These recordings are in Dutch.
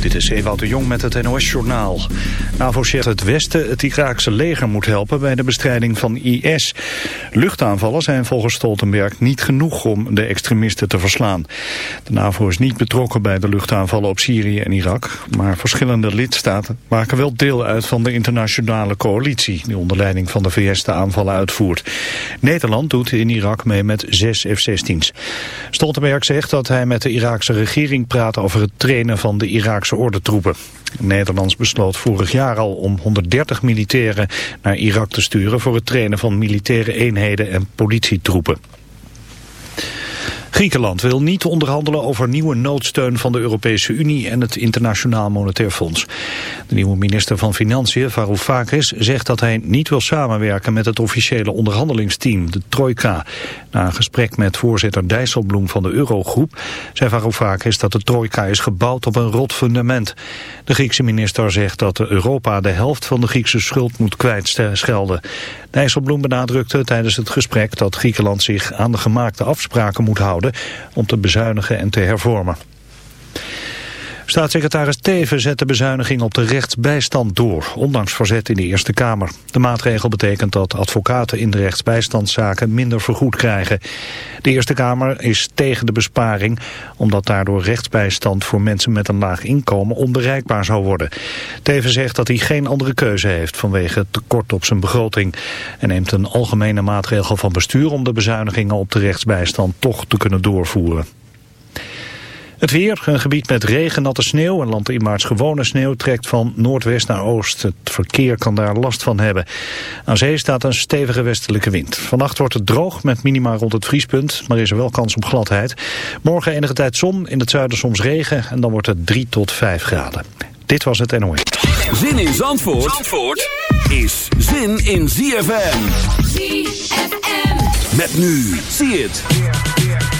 Dit is Ewout de Jong met het NOS-journaal. NAVO zegt het Westen het Iraakse leger moet helpen bij de bestrijding van IS. Luchtaanvallen zijn volgens Stoltenberg niet genoeg om de extremisten te verslaan. De NAVO is niet betrokken bij de luchtaanvallen op Syrië en Irak... maar verschillende lidstaten maken wel deel uit van de internationale coalitie... die onder leiding van de VS de aanvallen uitvoert. Nederland doet in Irak mee met zes F-16's. Stoltenberg zegt dat hij met de Iraakse regering praat over het trainen van de Iraakse Iraakse ordentroepen. Nederlands besloot vorig jaar al om 130 militairen naar Irak te sturen voor het trainen van militaire eenheden en politietroepen. Griekenland wil niet onderhandelen over nieuwe noodsteun van de Europese Unie en het Internationaal Monetair Fonds. De nieuwe minister van Financiën, Varoufakis, zegt dat hij niet wil samenwerken met het officiële onderhandelingsteam, de Trojka. Na een gesprek met voorzitter Dijsselbloem van de Eurogroep zei Varoufakis dat de Trojka is gebouwd op een rot fundament. De Griekse minister zegt dat Europa de helft van de Griekse schuld moet kwijtschelden. Dijsselbloem benadrukte tijdens het gesprek dat Griekenland zich aan de gemaakte afspraken moet houden om te bezuinigen en te hervormen. Staatssecretaris Teven zet de bezuiniging op de rechtsbijstand door, ondanks verzet in de Eerste Kamer. De maatregel betekent dat advocaten in de rechtsbijstandszaken minder vergoed krijgen. De Eerste Kamer is tegen de besparing, omdat daardoor rechtsbijstand voor mensen met een laag inkomen onbereikbaar zou worden. Teven zegt dat hij geen andere keuze heeft vanwege tekort op zijn begroting. En neemt een algemene maatregel van bestuur om de bezuinigingen op de rechtsbijstand toch te kunnen doorvoeren. Het weer, een gebied met regen, natte sneeuw en landinwaarts gewone sneeuw trekt van noordwest naar oost. Het verkeer kan daar last van hebben. Aan zee staat een stevige westelijke wind. Vannacht wordt het droog met minima rond het vriespunt, maar is er wel kans op gladheid. Morgen enige tijd zon, in het zuiden soms regen en dan wordt het 3 tot 5 graden. Dit was het NOE. Zin in Zandvoort, Zandvoort is zin in ZFM. ZFM. Met nu, zie het.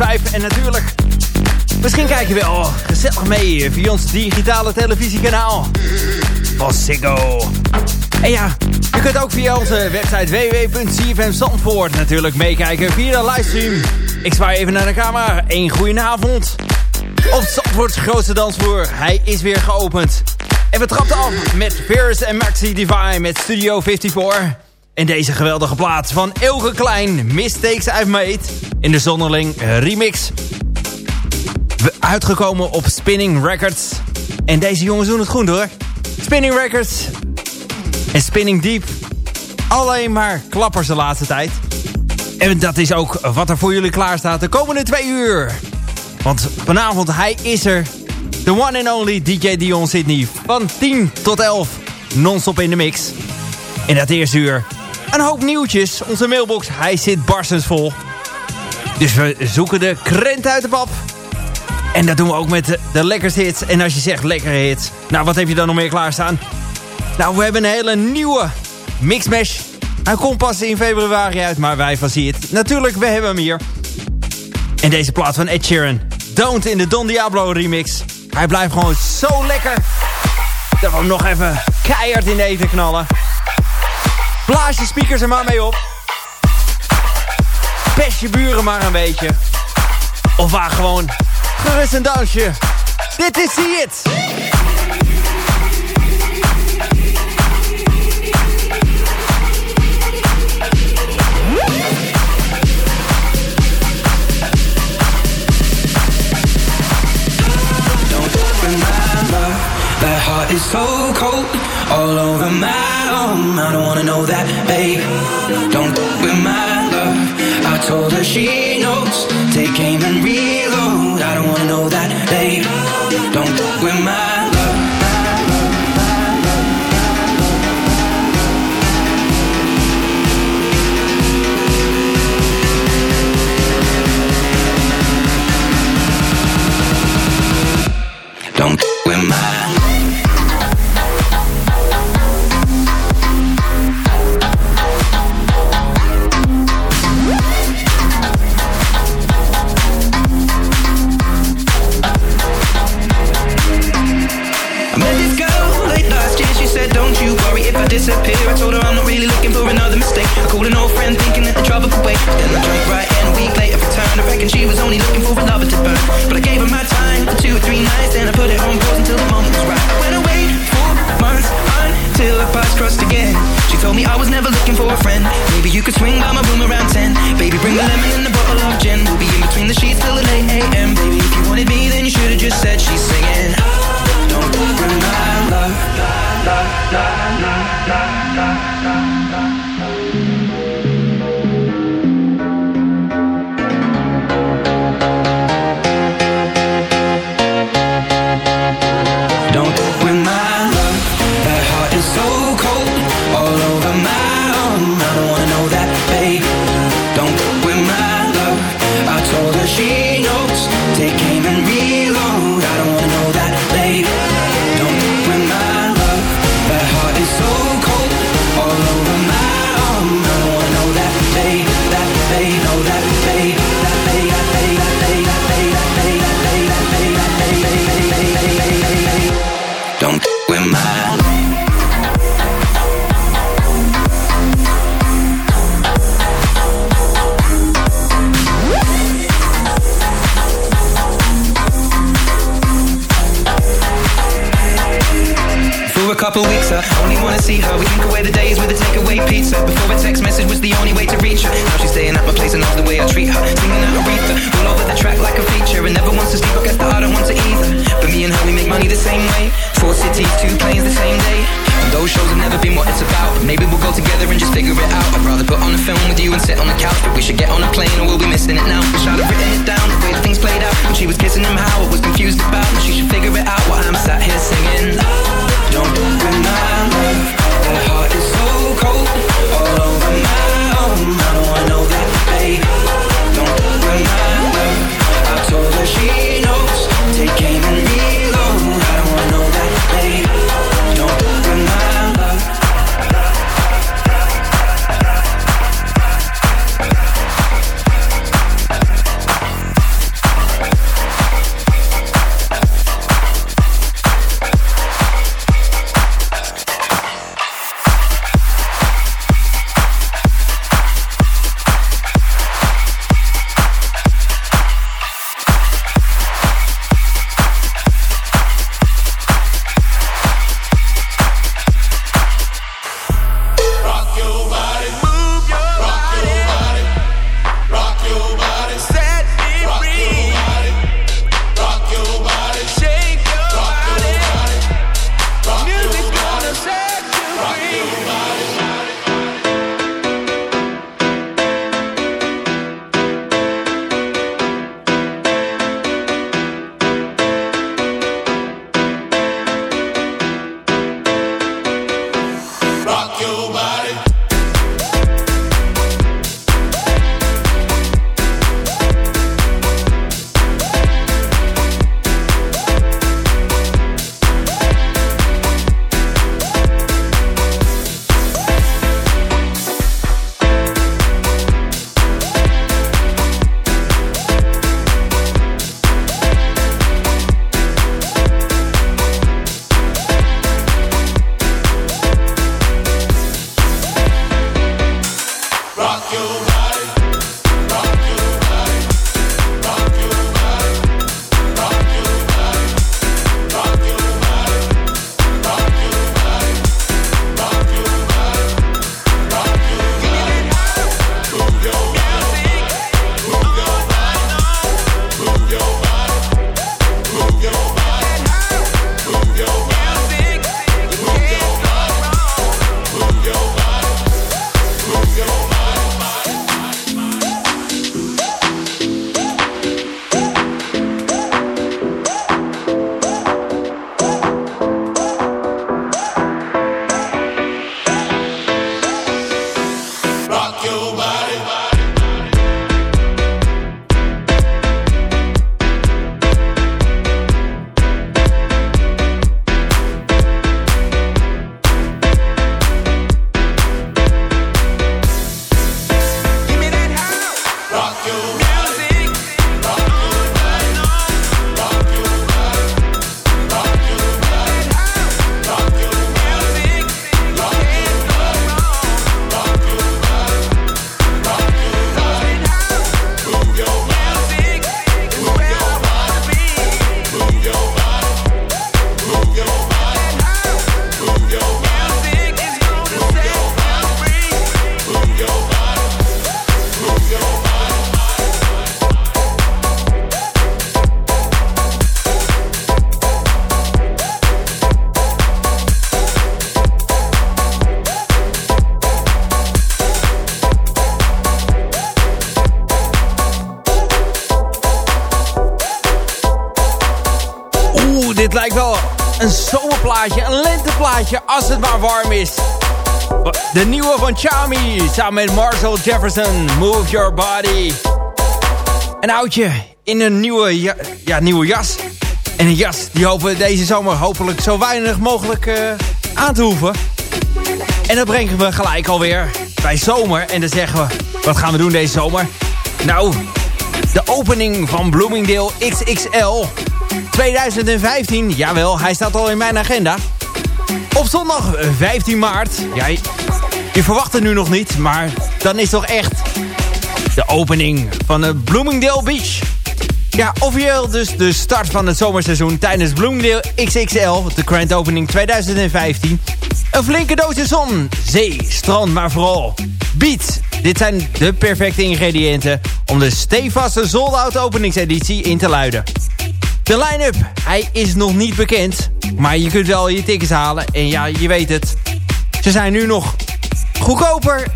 104.5 en natuurlijk... Misschien kijk je wel gezellig mee via ons digitale televisiekanaal van Ziggo. En ja, je kunt ook via onze website www.cfmzandvoort natuurlijk meekijken via de livestream. Ik zwaai even naar de camera. Een goedenavond. Op Zandvoorts grootste dansvloer. Hij is weer geopend. En we trapten af met Fierce en Maxi Divine met Studio 54. En deze geweldige plaat van Elke Klein, Mistakes I've Made, in de Zonderling remix. Uitgekomen op Spinning Records. En deze jongens doen het goed hoor. Spinning Records en Spinning Deep. Alleen maar klappers de laatste tijd. En dat is ook wat er voor jullie klaar staat de komende twee uur. Want vanavond, hij is er. The one and only DJ Dion Sydney. Van 10 tot 11. Non-stop in de mix. In dat eerste uur. Een hoop nieuwtjes. Onze mailbox, hij zit barstens vol. Dus we zoeken de krent uit de pap. En dat doen we ook met de, de lekkerste hits. En als je zegt lekkere hits. Nou, wat heb je dan nog meer klaarstaan? Nou, we hebben een hele nieuwe mixmash. Hij komt pas in februari uit, maar wij van het. Natuurlijk, we hebben hem hier. En deze plaat van Ed Sheeran. Don't in de Don Diablo remix. Hij blijft gewoon zo lekker. Dat we hem nog even keihard in de knallen. Blaas je speakers er maar mee op. Je buren maar een beetje. Of waar gewoon gerust een dansje. Dit is See It. Heart is so cold, all over my arm. I don't wanna know that, babe. Don't with my told her she knows. Take aim and reload. I don't wanna know that, babe. Don't fuck with my. Don't with my I called an old friend thinking that the trouble could wait. Then I drank right in a week later returned. I reckon she was only looking for a lover to burn. But I gave her my time for two or three nights. Then I put it on pause until the moment was right. I went away four months until our paths crossed again. She told me I was never looking for a friend. Maybe you could swing by my room around 10. Baby, bring the lemon and the bottle of gin. We'll be in between the sheets till the late a.m. Baby, if you wanted me, van Chami, samen met Marshall Jefferson, Move Your Body. Een oudje in een nieuwe, ja, nieuwe jas. En een jas die hopen deze zomer hopelijk zo weinig mogelijk uh, aan te hoeven. En dat brengen we gelijk alweer bij zomer. En dan zeggen we, wat gaan we doen deze zomer? Nou, de opening van Bloomingdale XXL 2015. Jawel, hij staat al in mijn agenda. Op zondag 15 maart. Ja, je verwacht het nu nog niet, maar dan is toch echt de opening van de Bloomingdale Beach. Ja, officieel dus de start van het zomerseizoen tijdens Bloomingdale XXL, de Grand Opening 2015. Een flinke doosje zon, zee, strand, maar vooral beats. Dit zijn de perfecte ingrediënten om de stevaste sold-out openingseditie in te luiden. De line-up, hij is nog niet bekend, maar je kunt wel je tickets halen. En ja, je weet het, ze zijn nu nog goedkoper.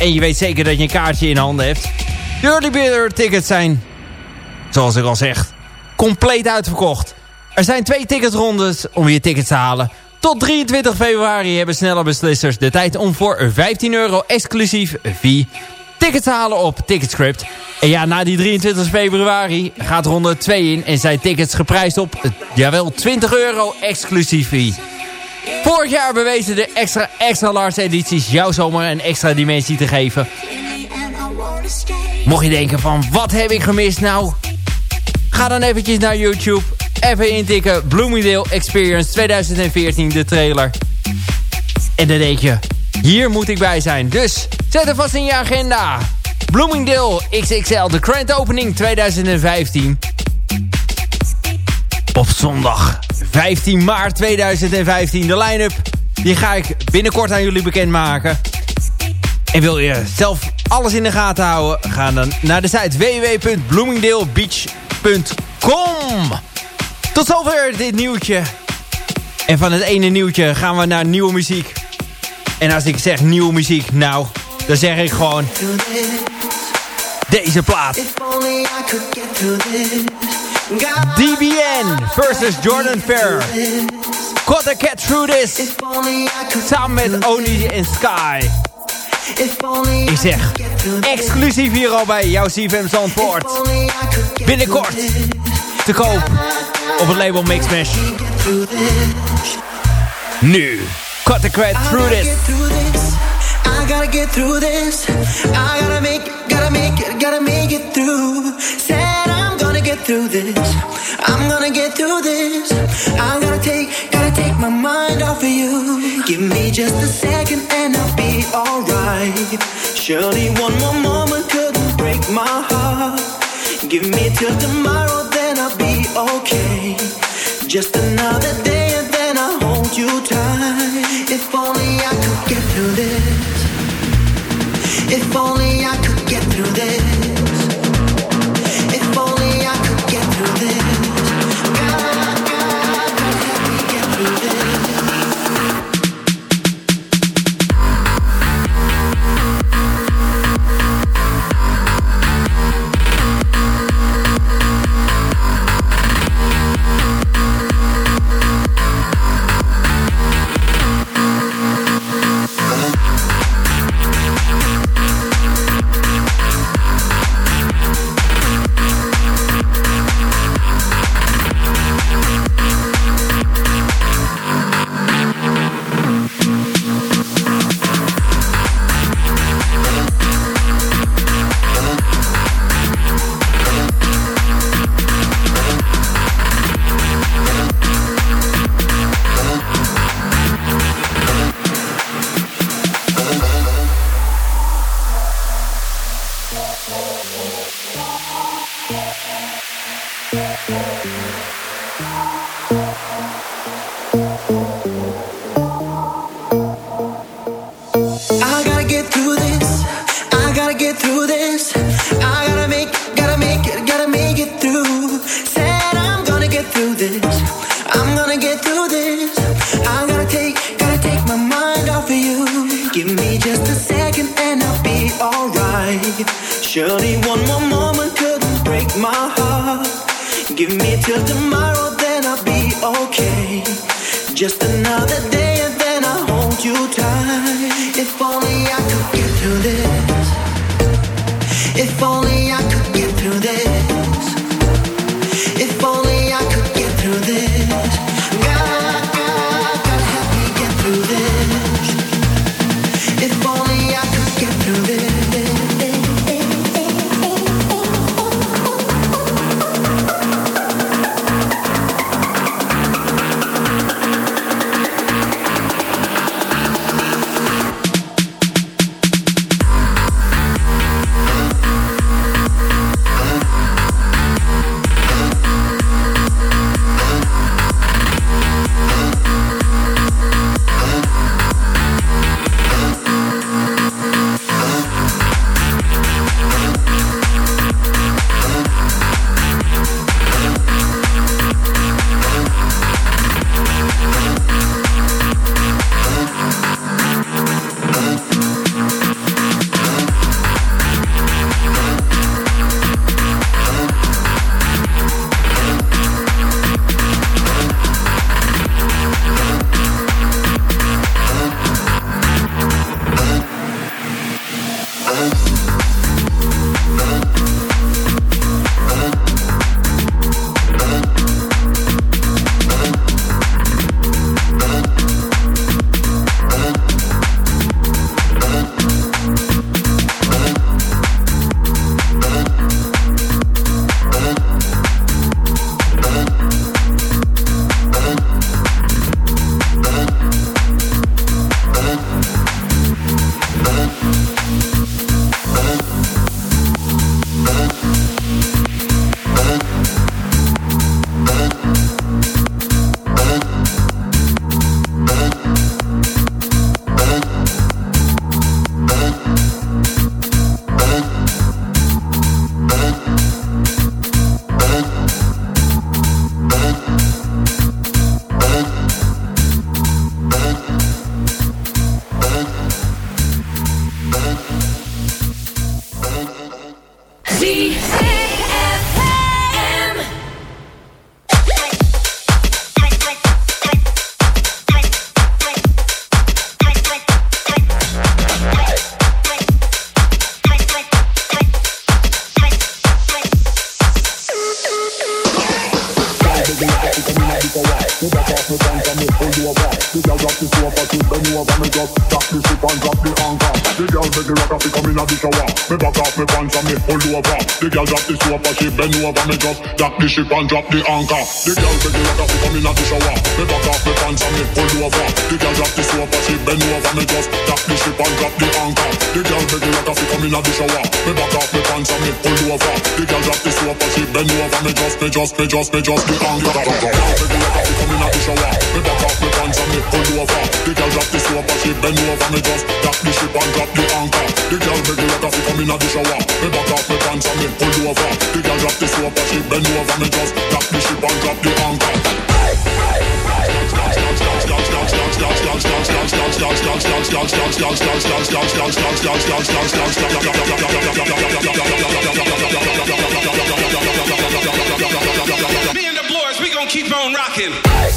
En je weet zeker dat je een kaartje in handen hebt. De early bird tickets zijn, zoals ik al zeg, compleet uitverkocht. Er zijn twee ticketrondes om je tickets te halen. Tot 23 februari hebben snelle beslissers de tijd om voor 15 euro exclusief fee tickets te halen op Ticketscript. En ja, na die 23 februari gaat ronde 2 in en zijn tickets geprijsd op, jawel, 20 euro exclusief fee. Vorig jaar bewezen de extra extra large edities jouw zomer een extra dimensie te geven. Mocht je denken van, wat heb ik gemist nou? Ga dan eventjes naar YouTube even intikken Bloomingdale Experience 2014, de trailer. En dan denk je, hier moet ik bij zijn. Dus zet er vast in je agenda. Bloomingdale XXL, de Grand Opening 2015. Op zondag 15 maart 2015. De line-up die ga ik binnenkort aan jullie bekendmaken. En wil je zelf alles in de gaten houden? Ga dan naar de site www.bloomingdalebeach.com tot zover dit nieuwtje. En van het ene nieuwtje gaan we naar nieuwe muziek. En als ik zeg nieuwe muziek, nou, dan zeg ik gewoon... Deze plaat. DBN versus Jordan Fair. Gotta get through this. Samen met Oni en Sky. Ik zeg, exclusief hier al bij jouw CFM Zandvoort. Binnenkort te koop op het label Mixmash. Nu, cut the cred through this. I gotta get through this. I gotta make, gotta make it, gotta make it through. Through this. I'm gonna get through this. I'm gonna take, gotta take my mind off of you. Give me just a second and I'll be alright. Surely one more moment couldn't break my heart. Give me till tomorrow, then I'll be okay. Just another day the ship and drop the anchor. The girl beg me like a come in at the shower. Me back off me pants and me pull over. The girl drop the soap and she bend over. Me just tap the ship and drop the anchor. The girl beg me like a come in at the shower. Me back off me pants and me pull over. The girl drop the soap and she bend over. Me just, me just, me just, me just the anchor. The girl beg me like a come in at the shower. Me back off me pants and me pull over. The girl drop the soap and she bend over. Me just tap the ship and drop the anchor. The girl me like a come in at the shower. Me back off me pants and me pull over. The girl drop the soap and she bend over. Me just tap the ship and drop the anchor. Me and the boys, we gonna keep on rocking.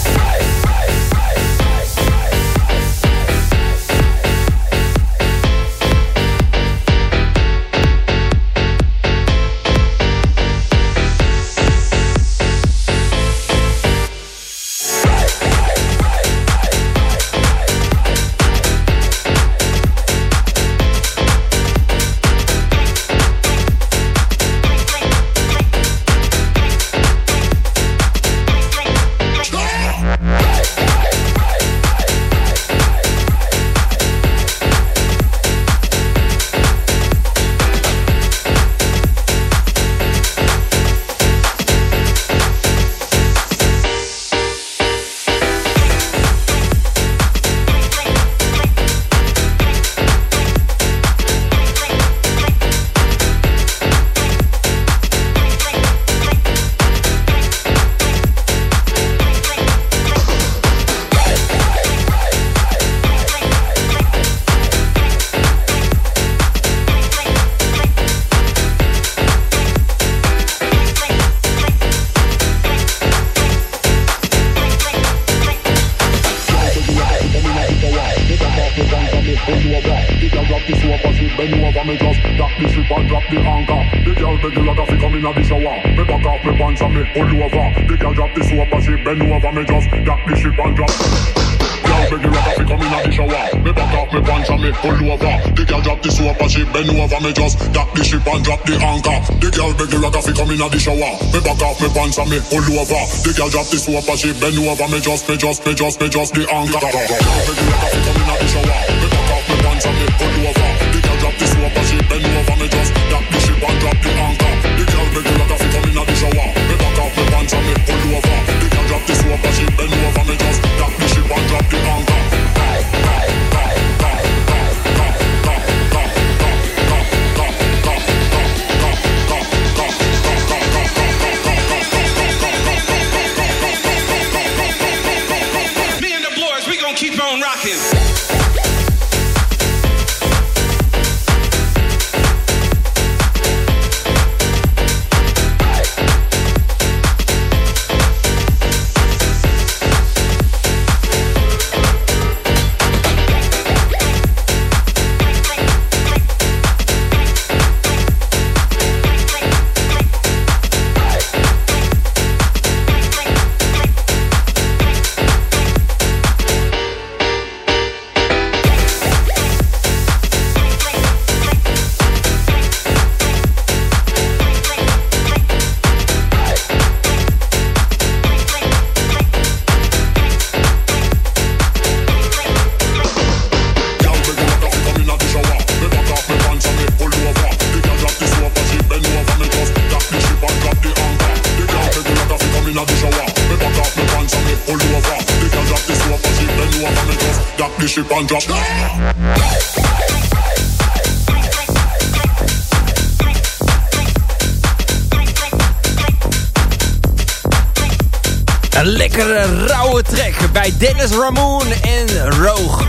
Bend over me just Drop the ship and drop the anchor. The girl beg like a fi come in the shower. Me back off me pants and me pull over. The girl drop the soap and she bend over me just Me just, me just, me just the anchor. Beg like a fi come in the shower Een lekkere rauwe track bij Dennis Ramon en Roog.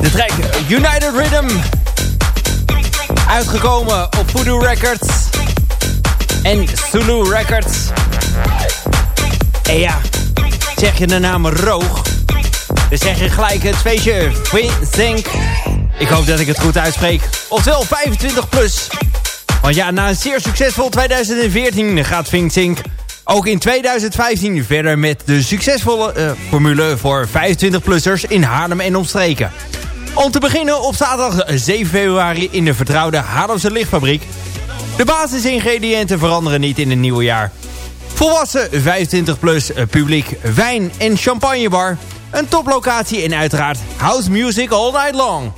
De track United Rhythm. Uitgekomen op Voodoo Records. En Zulu Records. En ja, zeg je de naam Roog. Dan zeg je gelijk het feestje Think. Ik hoop dat ik het goed uitspreek. Oftewel 25 plus. Want ja, na een zeer succesvol 2014 gaat Zink ook in 2015 verder met de succesvolle eh, formule voor 25-plussers in Haarlem en omstreken. Om te beginnen op zaterdag 7 februari in de vertrouwde Haarlemse lichtfabriek. De basisingrediënten veranderen niet in het nieuwe jaar. Volwassen 25-plus publiek, wijn- en champagnebar. Een toplocatie en uiteraard house music all night long.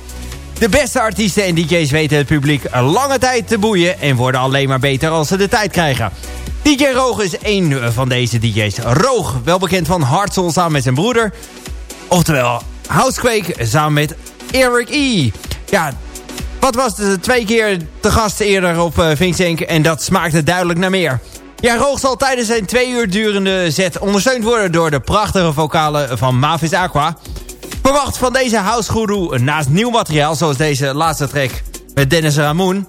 De beste artiesten en DJ's weten het publiek lange tijd te boeien... en worden alleen maar beter als ze de tijd krijgen. DJ Roog is één van deze DJ's. Roog, wel bekend van Hartzell samen met zijn broeder. Oftewel, Housequake samen met Eric E. Ja, wat was de twee keer te gast eerder op uh, Vincent en dat smaakte duidelijk naar meer. Ja, Roog zal tijdens zijn twee uur durende set ondersteund worden door de prachtige vocalen van Mavis Aqua. Verwacht van deze house naast nieuw materiaal zoals deze laatste track met Dennis Ramon.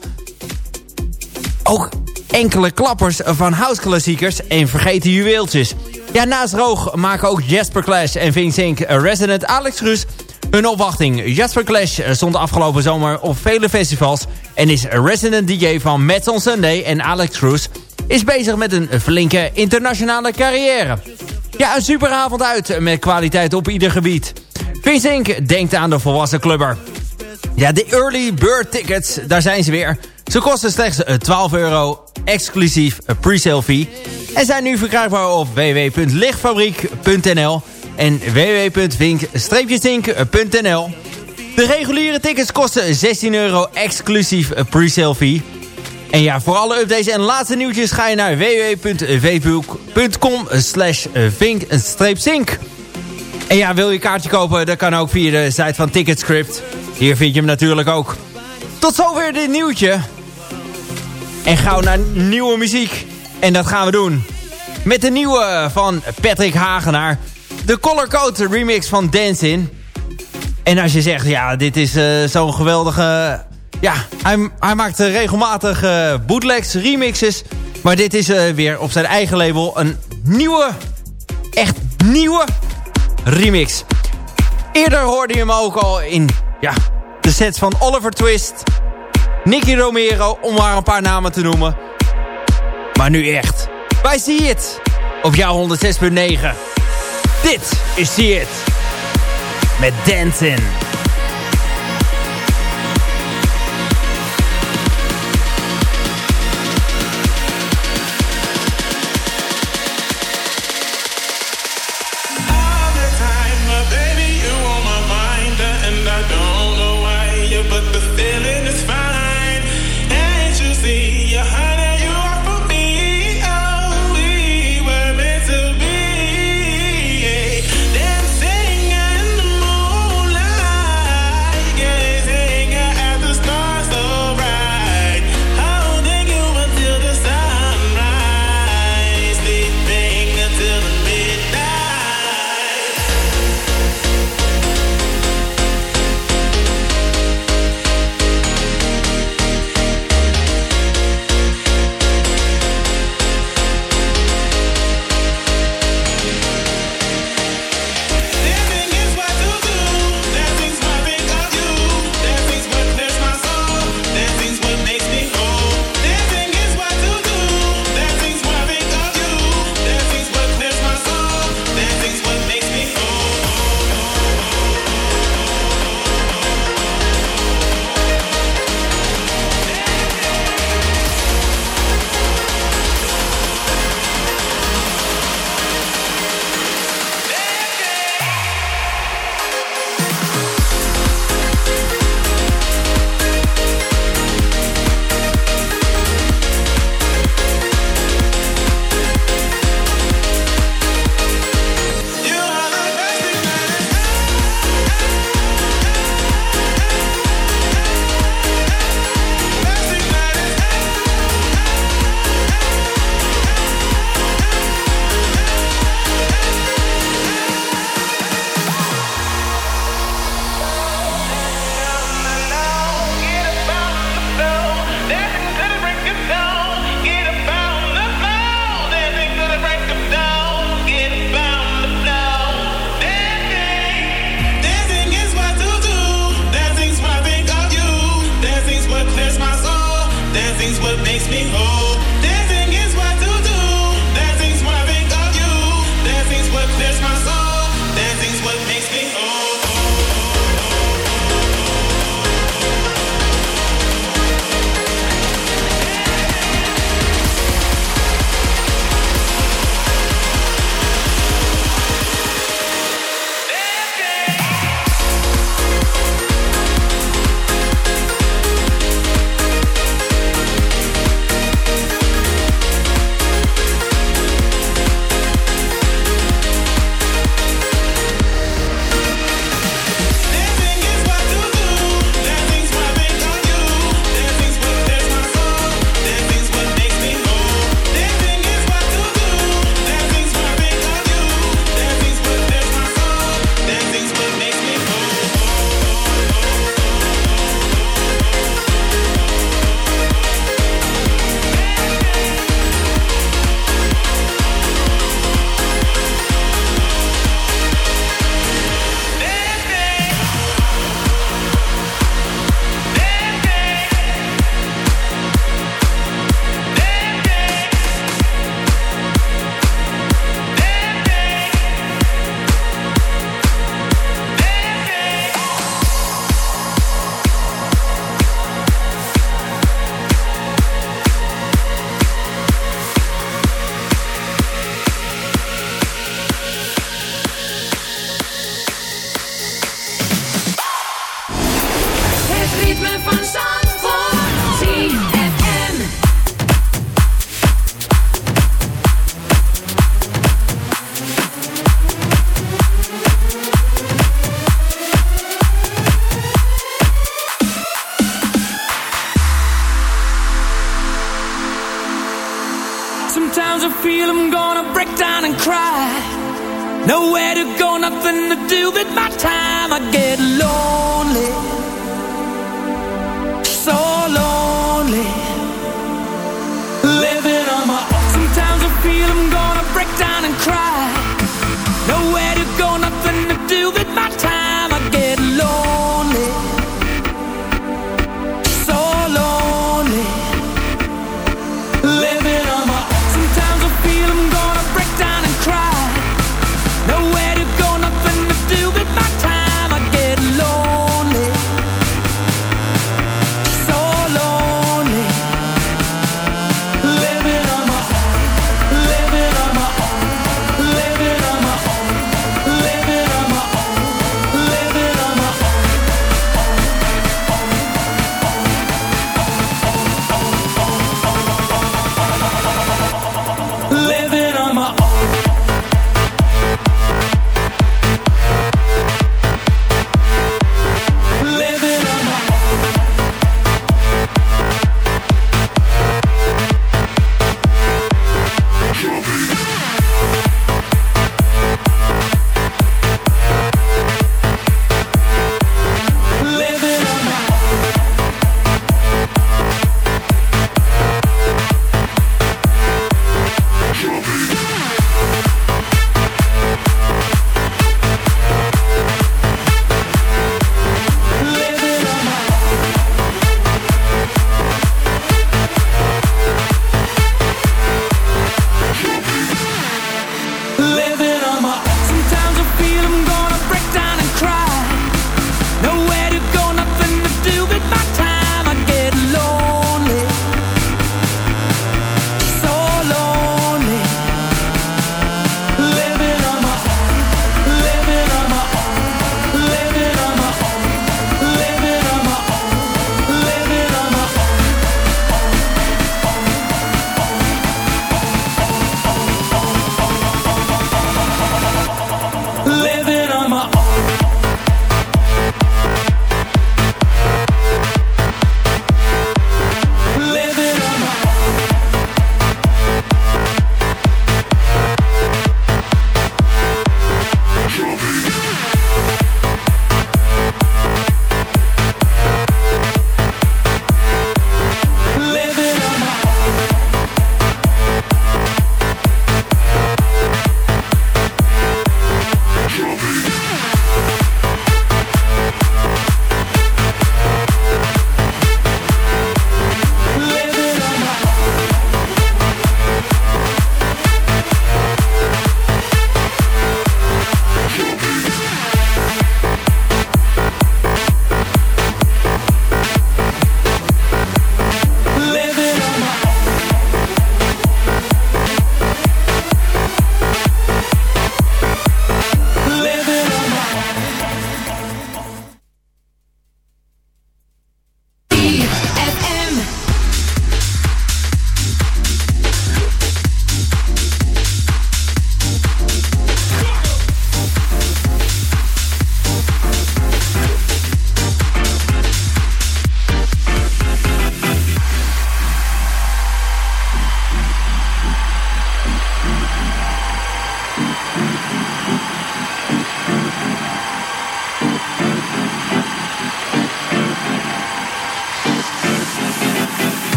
Ook enkele klappers van houseklassiekers en vergeten juweeltjes. Ja, naast Roog maken ook Jasper Clash en Vincent Resident Alex Rus hun opwachting. Jasper Clash stond afgelopen zomer op vele festivals... en is resident DJ van Mets on Sunday en Alex Cruz... is bezig met een flinke internationale carrière. Ja, een superavond uit met kwaliteit op ieder gebied. Vincent denkt aan de volwassen clubber. Ja, de early bird tickets, daar zijn ze weer. Ze kosten slechts 12 euro, exclusief pre-sale fee. En zijn nu verkrijgbaar op www.lichtfabriek.nl en www.vink-zink.nl. De reguliere tickets kosten 16 euro, exclusief pre-sale fee. En ja, voor alle updates en laatste nieuwtjes ga je naar www.facebook.com slash vink-zink. En ja, wil je een kaartje kopen, dat kan ook via de site van Ticketscript. Hier vind je hem natuurlijk ook. Tot zover dit nieuwtje. En gauw naar nieuwe muziek. En dat gaan we doen. Met de nieuwe van Patrick Hagenaar. De Color Code remix van Dancing. En als je zegt, ja, dit is uh, zo'n geweldige... Ja, hij, hij maakt regelmatig uh, bootlegs, remixes. Maar dit is uh, weer op zijn eigen label een nieuwe, echt nieuwe remix. Eerder hoorde je hem ook al in ja, de sets van Oliver Twist. Nicky Romero, om maar een paar namen te noemen. Maar nu echt. Wij zien het. Op jouw 106.9. Dit is See It. Met Dancing.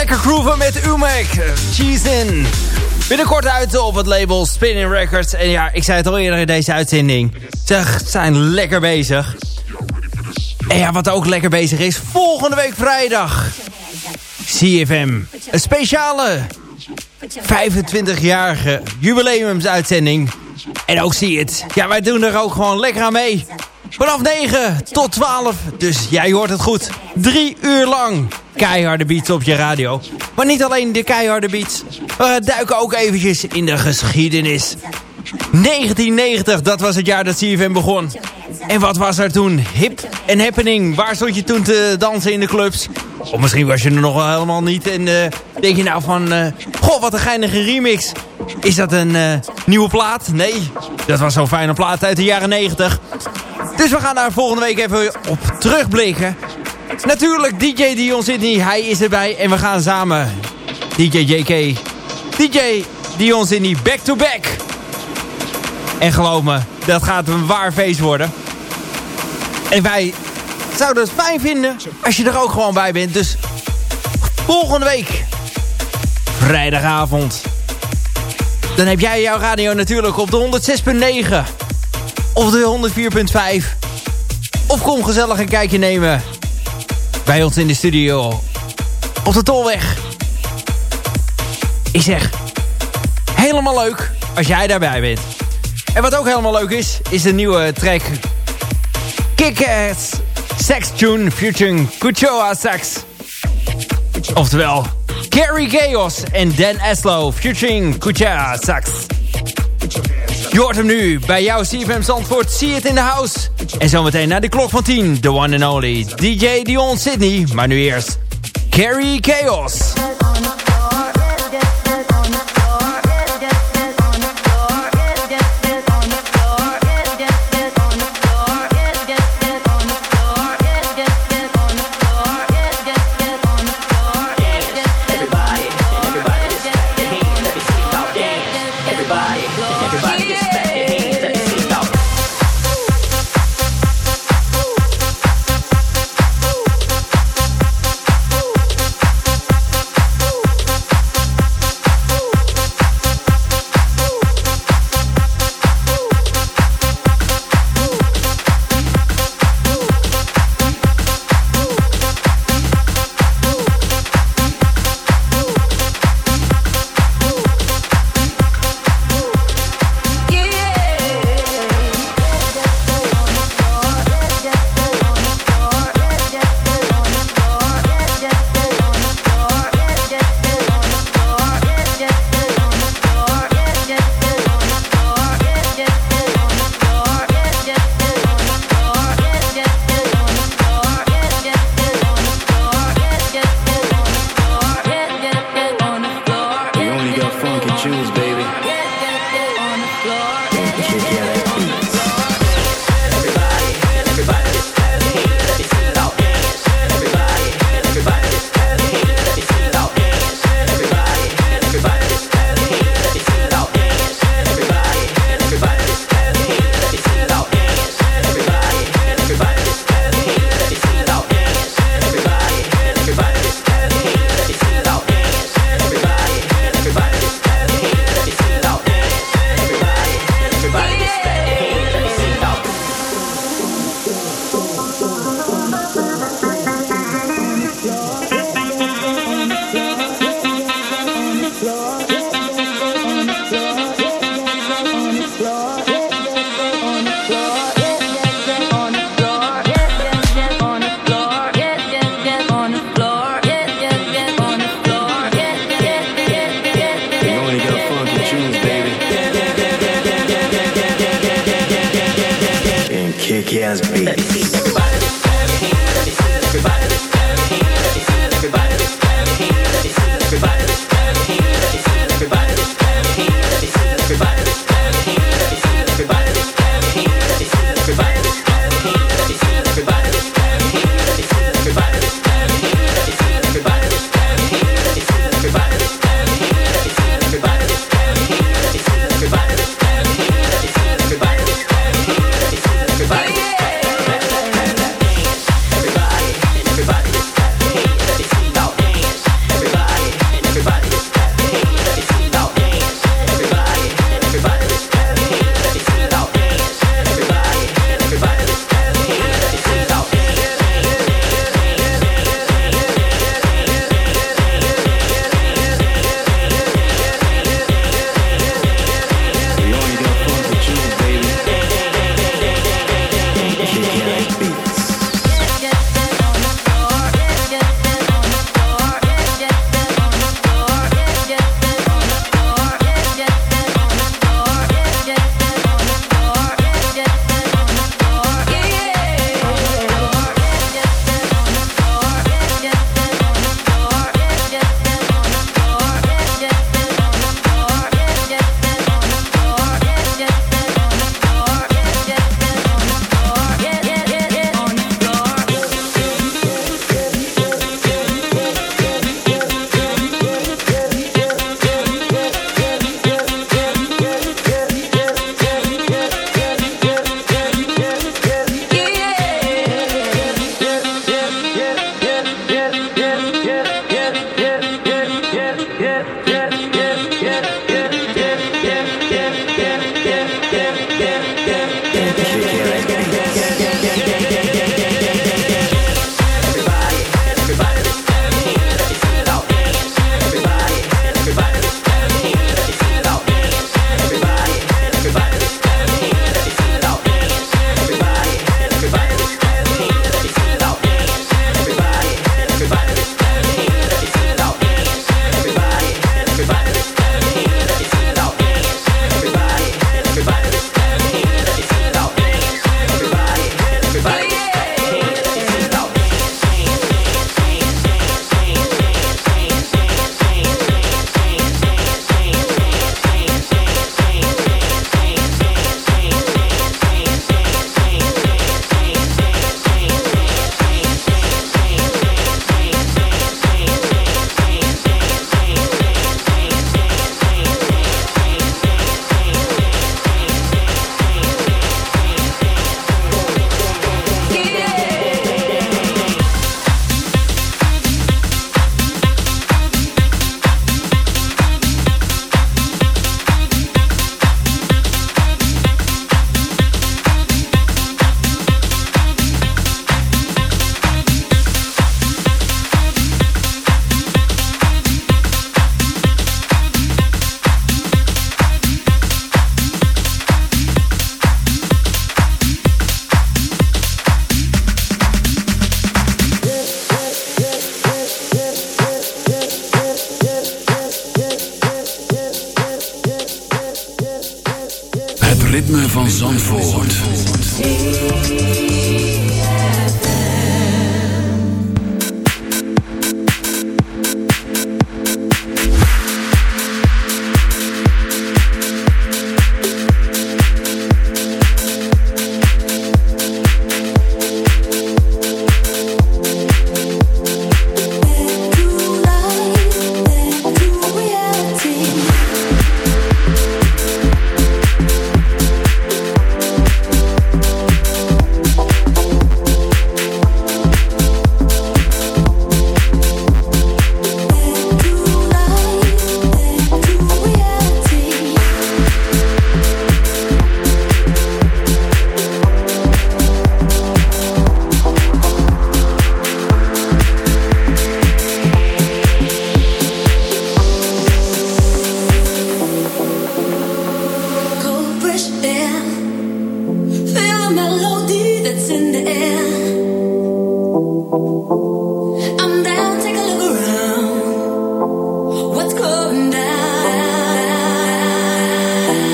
Lekker grooven met Umek. Cheese in. Binnenkort uit op het label Spinning Records. En ja, ik zei het al eerder in deze uitzending. Ze zijn lekker bezig. En ja, wat ook lekker bezig is. Volgende week vrijdag. CFM. Een speciale 25-jarige jubileumsuitzending. En ook zie het. Ja, wij doen er ook gewoon lekker aan mee. Vanaf 9 tot 12. Dus jij hoort het goed. Drie uur lang. Keiharde beats op je radio. Maar niet alleen de keiharde beats. We duiken ook eventjes in de geschiedenis. 1990, dat was het jaar dat CFM begon. En wat was er toen hip en happening? Waar stond je toen te dansen in de clubs? Of misschien was je er nog wel helemaal niet. En eh, denk je nou van... eh, goh, wat een geinige remix. Is dat een eh, nieuwe plaat? Nee, dat was zo'n fijne plaat uit de jaren 90. Dus we gaan daar volgende week even op terugblikken. Natuurlijk DJ Dion Sydney, hij is erbij. En we gaan samen DJ JK, DJ Dion Sydney back to back. En geloof me, dat gaat een waar feest worden. En wij zouden het fijn vinden als je er ook gewoon bij bent. Dus volgende week, vrijdagavond. Dan heb jij jouw radio natuurlijk op de 106.9 of de 104.5. Of kom gezellig een kijkje nemen bij ons in de studio op de Tolweg. Ik zeg, helemaal leuk als jij daarbij bent. En wat ook helemaal leuk is, is de nieuwe track Kick-Ass Sex Tune featuring Kuchoa Sax. Oftewel, Gary Chaos en Dan Aslo featuring Kuchoa Sax. Je hoort hem nu bij jouw CFM Zandvoort. See it in the house. En zometeen naar de klok van 10. The one and only DJ Dion Sydney. Maar nu eerst Carrie Chaos.